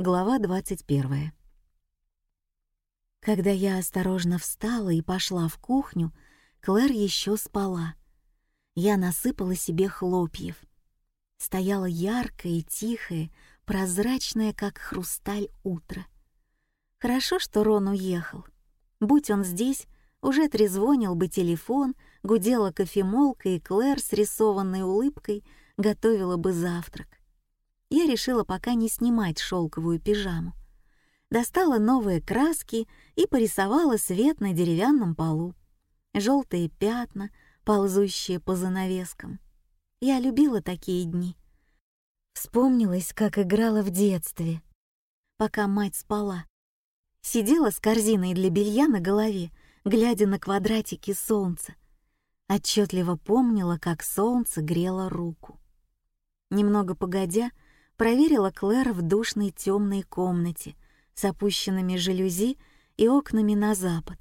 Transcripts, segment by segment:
Глава 21. Когда я осторожно встала и пошла в кухню, Клэр еще спала. Я насыпала себе хлопьев. Стояло яркое и тихое, прозрачное, как хрусталь, утро. Хорошо, что Рон уехал. Будь он здесь, уже трезвонил бы телефон, гудела кофемолка, и Клэр с рисованной улыбкой готовила бы завтрак я решила пока не снимать шелковую пижаму. Достала новые краски и порисовала свет на деревянном полу. Желтые пятна, ползущие по занавескам. Я любила такие дни. Вспомнилась, как играла в детстве, пока мать спала. Сидела с корзиной для белья на голове, глядя на квадратики солнца. Отчетливо помнила, как солнце грело руку. Немного погодя, проверила Клэр в душной темной комнате с опущенными жалюзи и окнами на запад.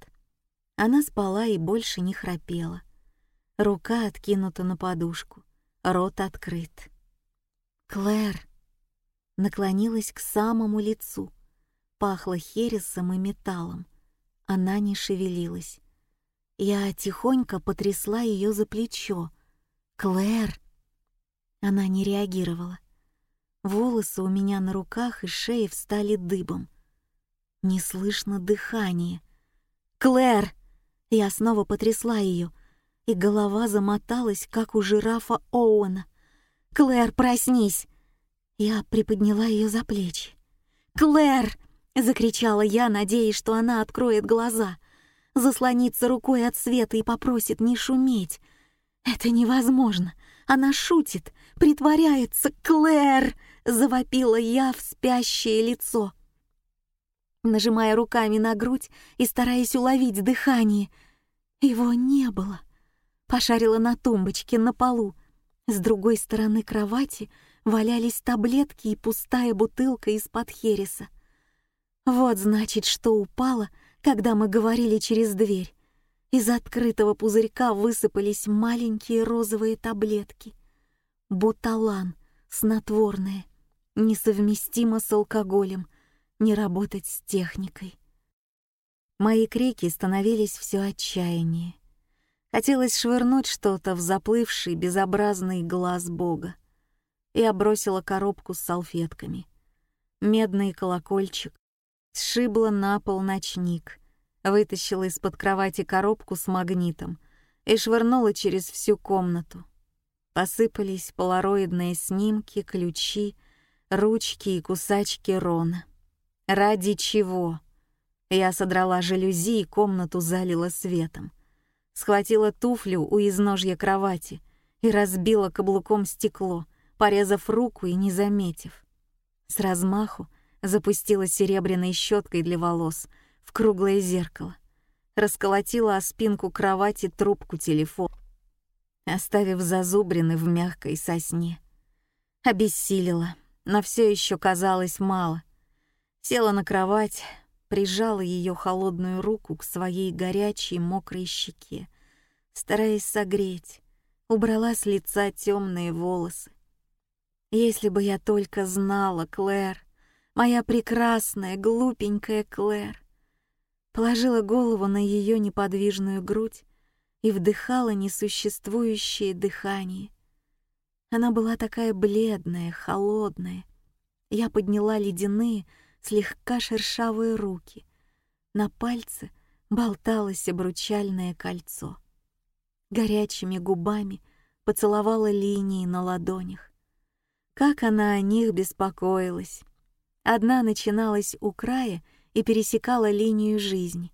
Она спала и больше не храпела. Рука откинута на подушку, рот открыт. «Клэр!» Наклонилась к самому лицу. Пахло хересом и металлом. Она не шевелилась. Я тихонько потрясла ее за плечо. «Клэр!» Она не реагировала. Волосы у меня на руках и шее встали дыбом. Не слышно дыхания. «Клэр!» Я снова потрясла ее, и голова замоталась, как у жирафа Оуэна. «Клэр, проснись!» Я приподняла ее за плечи. «Клэр!» — закричала я, надеясь, что она откроет глаза, заслонится рукой от света и попросит не шуметь. «Это невозможно! Она шутит, притворяется! Клэр!» Завопила я в спящее лицо. Нажимая руками на грудь и стараясь уловить дыхание, его не было. Пошарила на тумбочке на полу. С другой стороны кровати валялись таблетки и пустая бутылка из-под хереса. Вот значит, что упало, когда мы говорили через дверь. Из открытого пузырька высыпались маленькие розовые таблетки. Буталан, снотворное — несовместимо с алкоголем, не работать с техникой. Мои крики становились все отчаяннее. Хотелось швырнуть что-то в заплывший безобразный глаз Бога. Я бросила коробку с салфетками. Медный колокольчик, сшибла на пол ночник, вытащила из-под кровати коробку с магнитом и швырнула через всю комнату. Посыпались полароидные снимки, ключи, ручки и кусачки Рона. Ради чего? Я содрала жалюзи и комнату залила светом. Схватила туфлю у изножья кровати и разбила каблуком стекло, порезав руку и не заметив. С размаху запустила серебряной щеткой для волос в круглое зеркало. Расколотила о спинку кровати трубку телефона, оставив зазубрины в мягкой сосне. Обессилила — но все еще казалось мало. Села на кровать, прижала ее холодную руку к своей горячей мокрой щеке, стараясь согреть, убрала с лица темные волосы. Если бы я только знала, Клэр, моя прекрасная, глупенькая Клэр, положила голову на ее неподвижную грудь и вдыхала несуществующее дыхание, она была такая бледная, холодная. Я подняла ледяные, слегка шершавые руки. На пальце болталось обручальное кольцо. Горячими губами поцеловала линии на ладонях. Как она о них беспокоилась. Одна начиналась у края и пересекала линию жизни.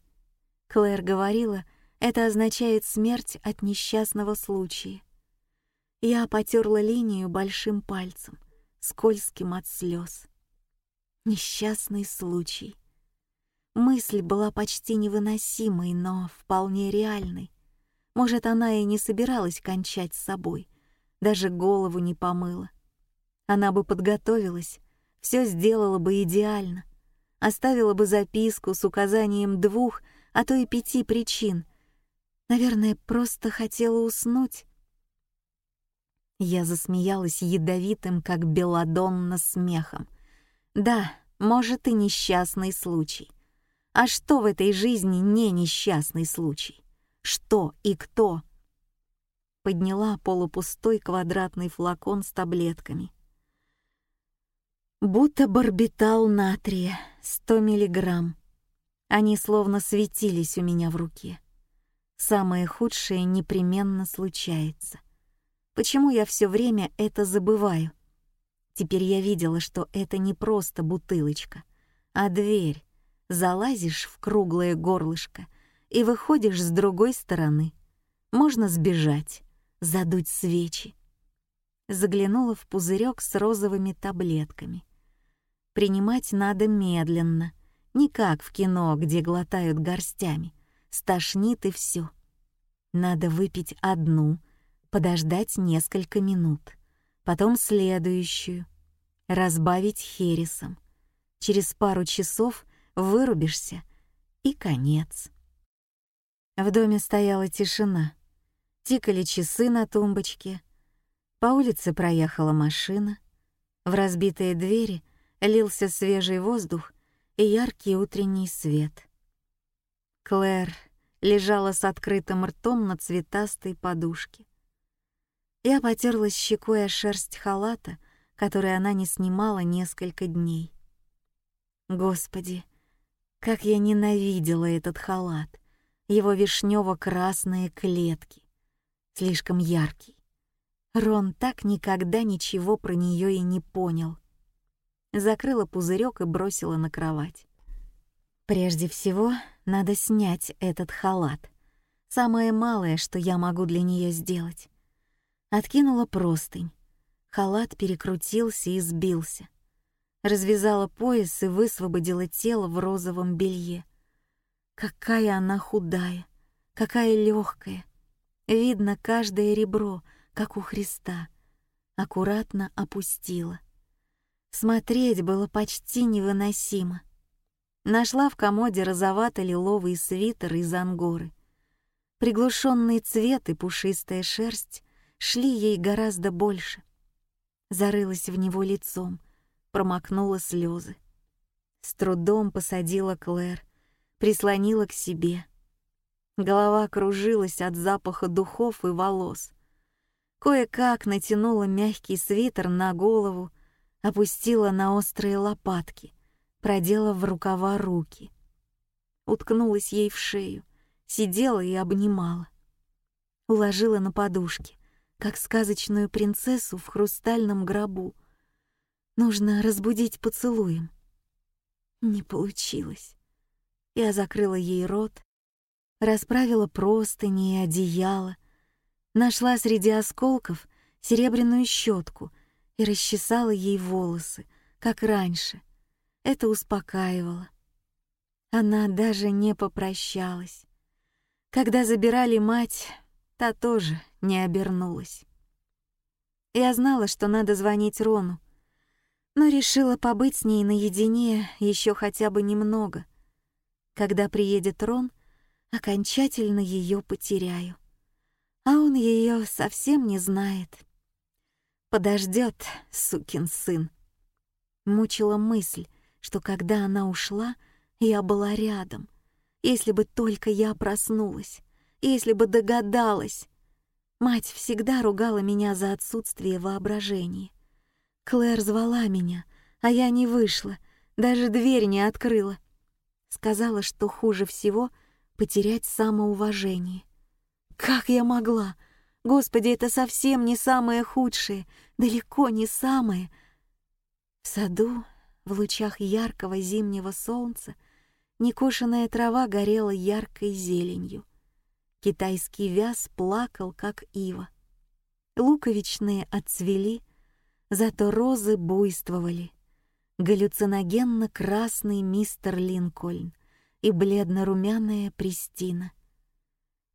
Клэр говорила, это означает смерть от несчастного случая. Я потерла линию большим пальцем, скользким от слез. Несчастный случай. Мысль была почти невыносимой, но вполне реальной. Может, она и не собиралась кончать с собой, даже голову не помыла. Она бы подготовилась, все сделала бы идеально, оставила бы записку с указанием двух, а то и пяти причин. Наверное, просто хотела уснуть я засмеялась ядовитым, как белладонна, смехом. Да, может и несчастный случай. А что в этой жизни не несчастный случай? Что и кто? Подняла полупустой квадратный флакон с таблетками. Будто барбитал натрия, 100 миллиграмм. Они словно светились у меня в руке. Самое худшее непременно случается. Почему я все время это забываю? Теперь я видела, что это не просто бутылочка, а дверь. Залазишь в круглое горлышко и выходишь с другой стороны. Можно сбежать, задуть свечи. Заглянула в пузырек с розовыми таблетками. Принимать надо медленно — не как в кино, где глотают горстями. Стошнит и все. Надо выпить одну, подождать несколько минут, потом следующую, разбавить хересом. Через пару часов вырубишься, и конец. В доме стояла тишина. Тикали часы на тумбочке. По улице проехала машина. В разбитые двери лился свежий воздух, и яркий утренний свет. Клэр лежала с открытым ртом на цветастой подушке. Я потерлась щекой о шерсть халата, который она не снимала несколько дней. Господи, как я ненавидела этот халат, его вишнево-красные клетки, слишком яркий. Рон так никогда ничего про нее и не понял закрыла пузырек и бросила на кровать. Прежде всего, надо снять этот халат. Самое малое, что я могу для нее сделать. Откинула простынь. Халат перекрутился и сбился. Развязала пояс и высвободила тело в розовом белье. Какая она худая, какая легкая. Видно каждое ребро, как у Христа. Аккуратно опустила. Смотреть было почти невыносимо. Нашла в комоде розовато-лиловый свитер из ангоры. Приглушенный цвет и пушистая шерсть шли ей гораздо больше. Зарылась в него лицом, промокнула слезы. С трудом посадила Клэр, прислонила к себе. Голова кружилась от запаха духов и волос. Кое-как натянула мягкий свитер на голову, опустила на острые лопатки, продела в рукава руки. Уткнулась ей в шею, сидела и обнимала. Уложила на подушки, как сказочную принцессу в хрустальном гробу. Нужно разбудить поцелуем. Не получилось. Я закрыла ей рот, расправила простыни и одеяло, нашла среди осколков серебряную щетку — и расчесала ей волосы, как раньше. Это успокаивало. Она даже не попрощалась. Когда забирали мать, та тоже не обернулась. Я знала, что надо звонить Рону, но решила побыть с ней наедине еще хотя бы немного. Когда приедет Рон, окончательно ее потеряю. А он ее совсем не знает. Подождет, сукин сын. Мучила мысль, что когда она ушла, я была рядом. Если бы только я проснулась, если бы догадалась. Мать всегда ругала меня за отсутствие воображения. Клэр звала меня, а я не вышла, даже дверь не открыла. Сказала, что хуже всего потерять самоуважение. Как я могла? Господи, это совсем не самое худшее, далеко не самое. В саду, в лучах яркого зимнего солнца, некошенная трава горела яркой зеленью. Китайский вяз плакал, как ива. Луковичные отцвели, зато розы буйствовали. Галлюциногенно-красный мистер Линкольн и бледно-румяная Пристина —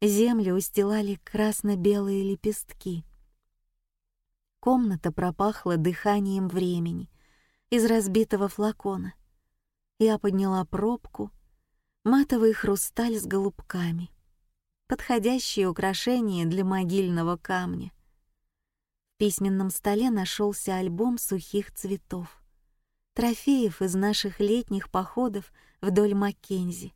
Землю устилали красно-белые лепестки. Комната пропахла дыханием времени из разбитого флакона. Я подняла пробку, матовый хрусталь с голубками, подходящее украшение для могильного камня. В письменном столе нашелся альбом сухих цветов. трофеев из наших летних походов вдоль Маккензи.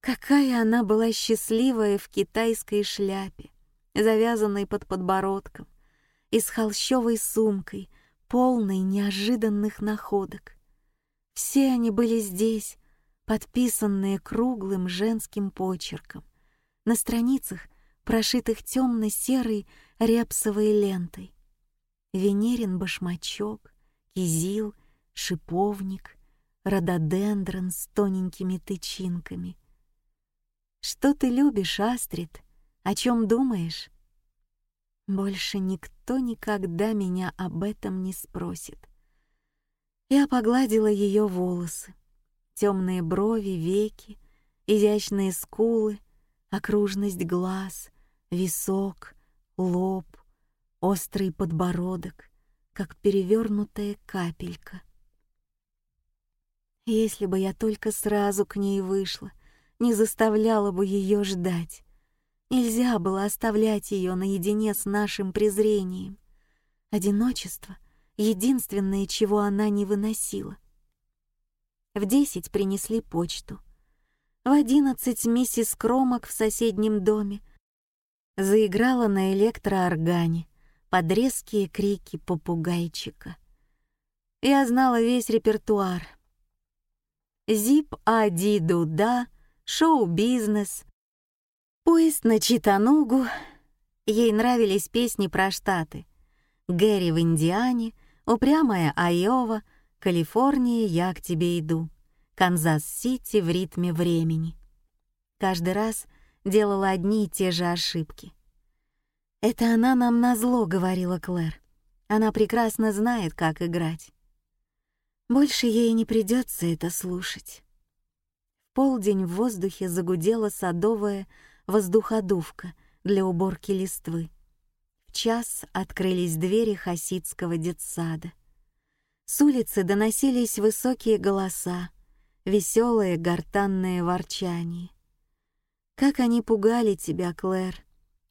Какая она была счастливая в китайской шляпе, завязанной под подбородком, и с холщовой сумкой, полной неожиданных находок. Все они были здесь, подписанные круглым женским почерком, на страницах, прошитых темно-серой репсовой лентой. Венерин башмачок, кизил, шиповник, рододендрон с тоненькими тычинками. «Что ты любишь, Астрид? О чем думаешь?» Больше никто никогда меня об этом не спросит. Я погладила ее волосы, темные брови, веки, изящные скулы, окружность глаз, висок, лоб, острый подбородок, как перевернутая капелька. Если бы я только сразу к ней вышла, не заставляла бы ее ждать. Нельзя было оставлять ее наедине с нашим презрением. Одиночество — единственное, чего она не выносила. В десять принесли почту. В одиннадцать миссис Кромок в соседнем доме заиграла на электрооргане под резкие крики попугайчика. Я знала весь репертуар. Зип-а-ди-ду-да, шоу-бизнес, Поезд на Чаттанугу. Ей нравились песни про Штаты. Гэри в Индиане, упрямая Айова, Калифорния, я к тебе иду. Канзас-Сити в ритме времени. Каждый раз делала одни и те же ошибки. «Это она нам назло», — говорила Клэр. «Она прекрасно знает, как играть». Больше ей не придется это слушать. В полдень в воздухе загудела садовая воздуходувка для уборки листвы. В час открылись двери хасидского детсада. С улицы доносились высокие голоса, веселые гортанные ворчания. Как они пугали тебя, Клэр,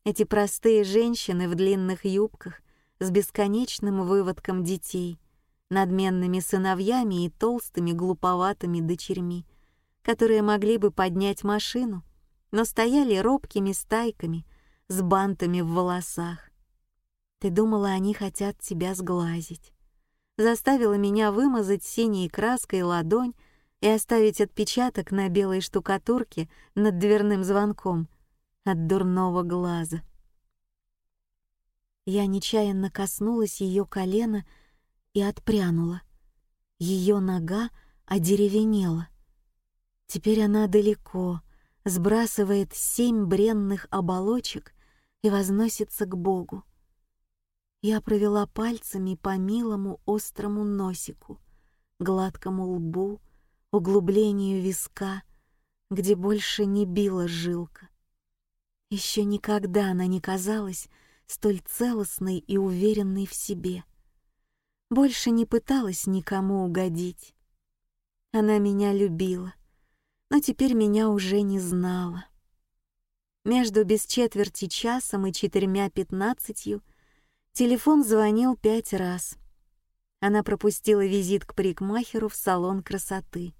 эти простые женщины в длинных юбках с бесконечным выводком детей, надменными сыновьями и толстыми глуповатыми дочерьми, которые могли бы поднять машину, но стояли робкими стайками с бантами в волосах. Ты думала, они хотят тебя сглазить. Заставила меня вымазать синей краской ладонь и оставить отпечаток на белой штукатурке над дверным звонком от дурного глаза. Я нечаянно коснулась ее колена и отпрянула. Ее нога одеревенела. Теперь она далеко, сбрасывает семь бренных оболочек и возносится к Богу. Я провела пальцами по милому острому носику, гладкому лбу, углублению виска, где больше не била жилка. Еще никогда она не казалась столь целостной и уверенной в себе. Больше не пыталась никому угодить. Она меня любила, но теперь меня уже не знала. Между без четверти часом и четырьмя пятнадцатью телефон звонил пять раз. Она пропустила визит к парикмахеру в салон красоты.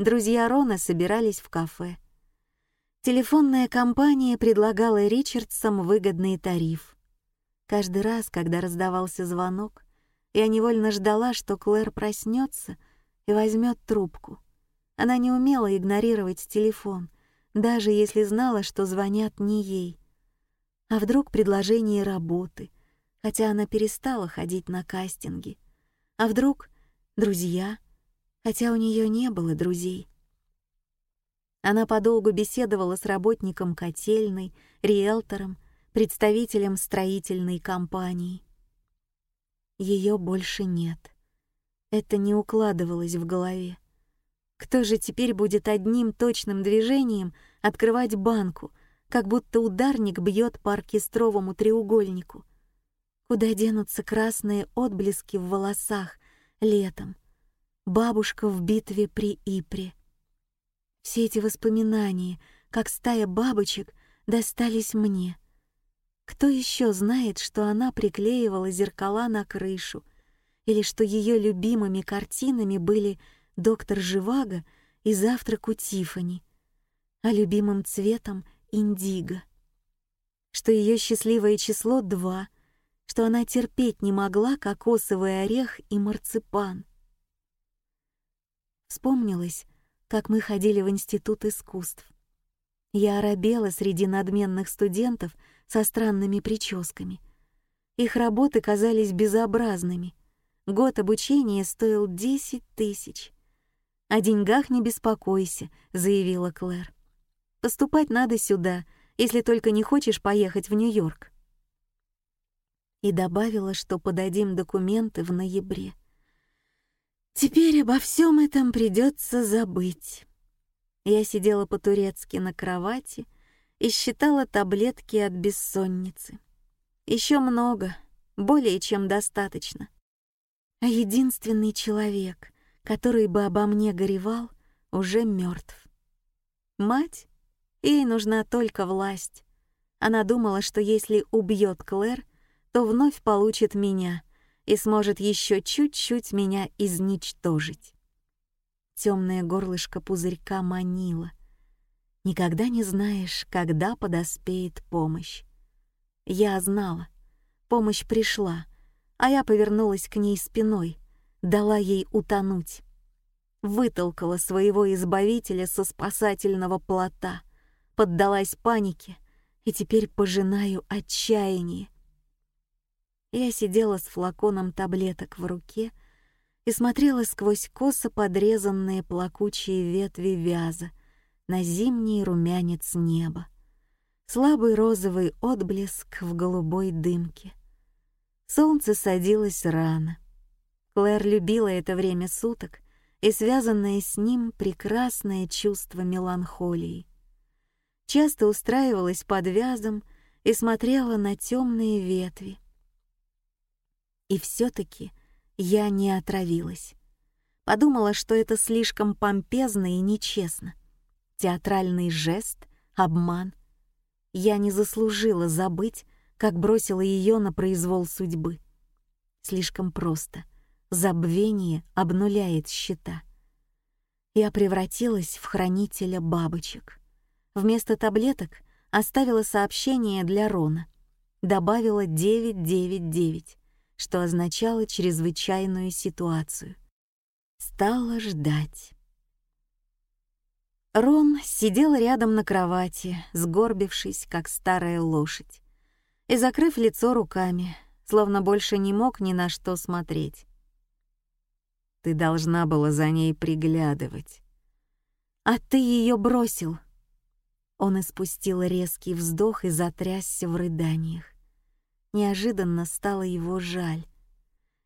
Друзья Рона собирались в кафе. Телефонная компания предлагала Ричардсам выгодный тариф. Каждый раз, когда раздавался звонок, я невольно ждала, что Клэр проснется и возьмет трубку — она не умела игнорировать телефон, даже если знала, что звонят не ей. А вдруг предложение работы, хотя она перестала ходить на кастинги. А вдруг друзья, хотя у нее не было друзей. Она подолгу беседовала с работником котельной, риэлтором, представителем строительной компании. Ее больше нет. Это не укладывалось в голове. Кто же теперь будет одним точным движением открывать банку, как будто ударник бьет по оркестровому треугольнику? Куда денутся красные отблески в волосах летом? Бабушка в битве при Ипре. Все эти воспоминания, как стая бабочек, достались мне. Кто еще знает, что она приклеивала зеркала на крышу или что ее любимыми картинами были «Доктор Живаго» и «Завтрак у Тифани», а любимым цветом — индиго. Что ее счастливое число — два, что она терпеть не могла кокосовый орех и марципан. Вспомнилось, как мы ходили в Институт искусств. Я оробела среди надменных студентов со странными прическами. Их работы казались безобразными. Год обучения стоил десять тысяч. «О деньгах не беспокойся», — заявила Клэр. «Поступать надо сюда, если только не хочешь поехать в Нью-Йорк». И добавила, что подадим документы в ноябре. Теперь обо всем этом придется забыть. Я сидела по-турецки на кровати и считала таблетки от бессонницы. Еще много, более чем достаточно. А единственный человек, который бы обо мне горевал, уже мертв. Мать? Ей нужна только власть. Она думала, что если убьет Клэр, то вновь получит меня и сможет еще чуть-чуть меня изничтожить темное горлышко пузырька манило. Никогда не знаешь, когда подоспеет помощь. Я знала. Помощь пришла, а я повернулась к ней спиной, дала ей утонуть. Вытолкала своего избавителя со спасательного плота, поддалась панике и теперь пожинаю отчаяние. Я сидела с флаконом таблеток в руке и смотрела сквозь косо подрезанные плакучие ветви вяза на зимний румянец неба, слабый розовый отблеск в голубой дымке. Солнце садилось рано. Клэр любила это время суток и связанное с ним прекрасное чувство меланхолии. Часто устраивалась под вязом и смотрела на темные ветви. И все-таки я не отравилась. Подумала, что это слишком помпезно и нечестно. Театральный жест, обман. Я не заслужила забыть, как бросила ее на произвол судьбы. Слишком просто. Забвение обнуляет счета. Я превратилась в хранителя бабочек. Вместо таблеток оставила сообщение для Рона. Добавила 999 что означало чрезвычайную ситуацию. Стала ждать. Рон сидел рядом на кровати, сгорбившись, как старая лошадь, и закрыв лицо руками, словно больше не мог ни на что смотреть. «Ты должна была за ней приглядывать». «А ты ее бросил!» Он испустил резкий вздох и затрясся в рыданиях. Неожиданно стало его жаль.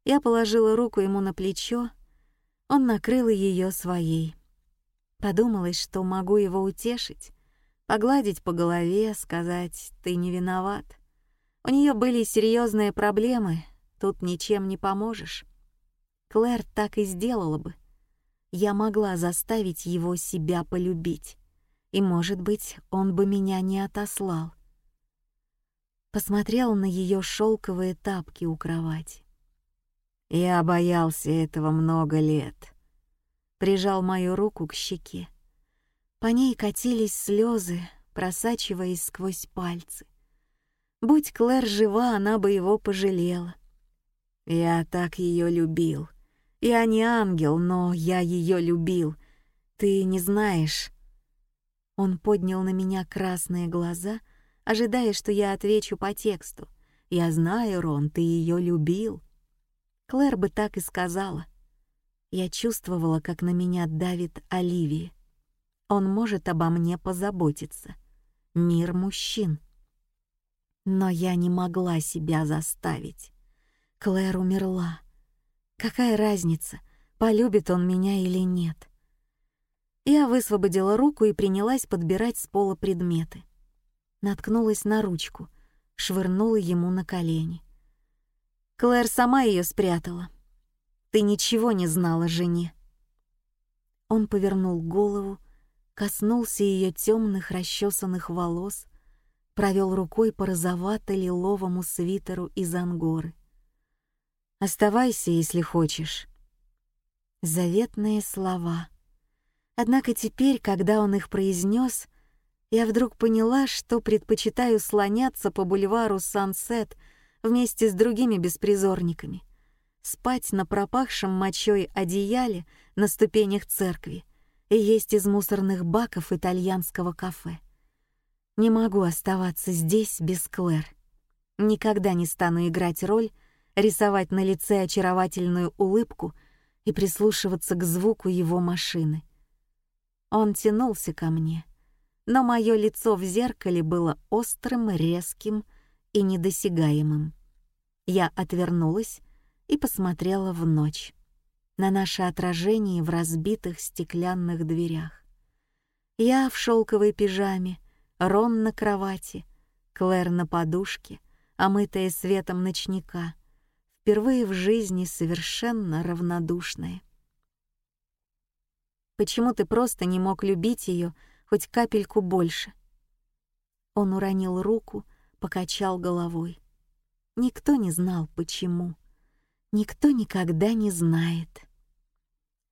Я положила руку ему на плечо, он накрыл ее своей. Подумалось, что могу его утешить, погладить по голове, сказать «ты не виноват». У нее были серьезные проблемы, тут ничем не поможешь. Клэр так и сделала бы. Я могла заставить его себя полюбить, и, может быть, он бы меня не отослал посмотрел на ее шелковые тапки у кровати. Я боялся этого много лет. Прижал мою руку к щеке. По ней катились слезы, просачиваясь сквозь пальцы. Будь Клэр жива, она бы его пожалела. Я так ее любил. Я не ангел, но я ее любил. Ты не знаешь. Он поднял на меня красные глаза — ожидая, что я отвечу по тексту. «Я знаю, Рон, ты ее любил». Клэр бы так и сказала. Я чувствовала, как на меня давит Оливия. Он может обо мне позаботиться. Мир мужчин. Но я не могла себя заставить. Клэр умерла. Какая разница, полюбит он меня или нет? Я высвободила руку и принялась подбирать с пола предметы наткнулась на ручку, швырнула ему на колени. Клэр сама ее спрятала. Ты ничего не знала жене. Он повернул голову, коснулся ее темных расчесанных волос, провел рукой по розовато-лиловому свитеру из ангоры. Оставайся, если хочешь. Заветные слова. Однако теперь, когда он их произнес, я вдруг поняла, что предпочитаю слоняться по бульвару Сансет вместе с другими беспризорниками, спать на пропахшем мочой одеяле на ступенях церкви и есть из мусорных баков итальянского кафе. Не могу оставаться здесь без Клэр. Никогда не стану играть роль, рисовать на лице очаровательную улыбку и прислушиваться к звуку его машины. Он тянулся ко мне, но мое лицо в зеркале было острым, резким и недосягаемым. Я отвернулась и посмотрела в ночь, на наше отражение в разбитых стеклянных дверях. Я в шелковой пижаме, Рон на кровати, Клэр на подушке, омытая светом ночника, впервые в жизни совершенно равнодушная. Почему ты просто не мог любить ее хоть капельку больше? Он уронил руку, покачал головой. Никто не знал, почему. Никто никогда не знает.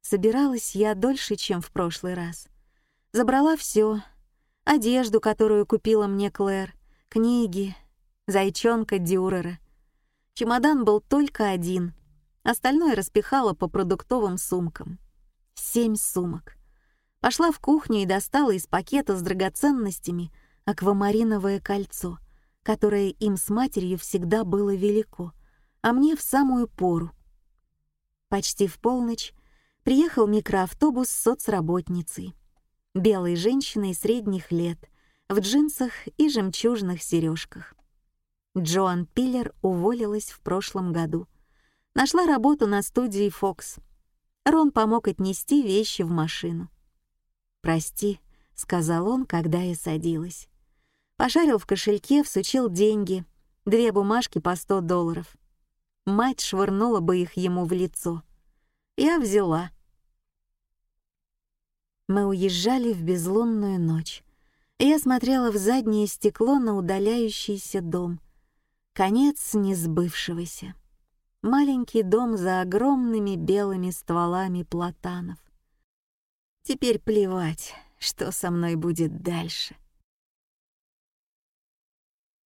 Собиралась я дольше, чем в прошлый раз. Забрала все: одежду, которую купила мне Клэр, книги, зайчонка Дюрера. Чемодан был только один, остальное распихала по продуктовым сумкам. Семь сумок. Пошла в кухню и достала из пакета с драгоценностями аквамариновое кольцо — которое им с матерью всегда было велико, а мне в самую пору. Почти в полночь приехал микроавтобус с соцработницей, белой женщиной средних лет, в джинсах и жемчужных сережках. Джоан Пиллер уволилась в прошлом году. Нашла работу на студии Fox. Рон помог отнести вещи в машину. «Прости», — сказал он, когда я садилась. Пошарил в кошельке, всучил деньги, две бумажки по 100 долларов. Мать швырнула бы их ему в лицо. Я взяла. Мы уезжали в безлунную ночь. Я смотрела в заднее стекло на удаляющийся дом. Конец несбывшегося. Маленький дом за огромными белыми стволами платанов. Теперь плевать, что со мной будет дальше.